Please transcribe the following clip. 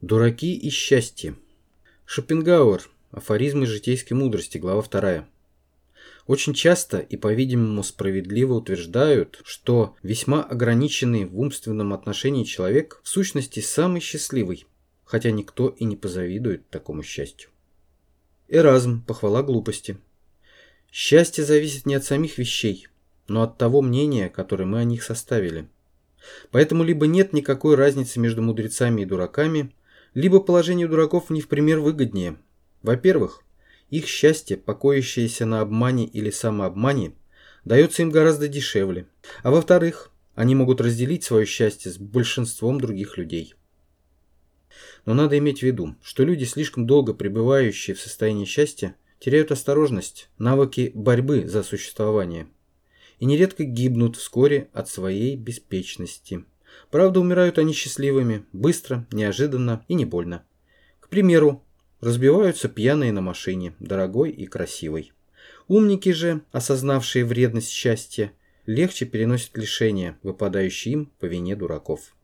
Дураки и счастье. Шопенгауэр. Афоризмы житейской мудрости. Глава 2. Очень часто и, по-видимому, справедливо утверждают, что весьма ограниченный в умственном отношении человек в сущности самый счастливый, хотя никто и не позавидует такому счастью. Эразм. Похвала глупости. Счастье зависит не от самих вещей, но от того мнения, которое мы о них составили. Поэтому либо нет никакой разницы между мудрецами и дураками, либо положение дураков не в пример выгоднее. Во-первых, их счастье, покоящееся на обмане или самообмане, дается им гораздо дешевле. А во-вторых, они могут разделить свое счастье с большинством других людей. Но надо иметь в виду, что люди, слишком долго пребывающие в состоянии счастья, теряют осторожность, навыки борьбы за существование и нередко гибнут вскоре от своей беспечности. Правда, умирают они счастливыми, быстро, неожиданно и не больно. К примеру, разбиваются пьяные на машине, дорогой и красивой. Умники же, осознавшие вредность счастья, легче переносят лишения, выпадающие им по вине дураков.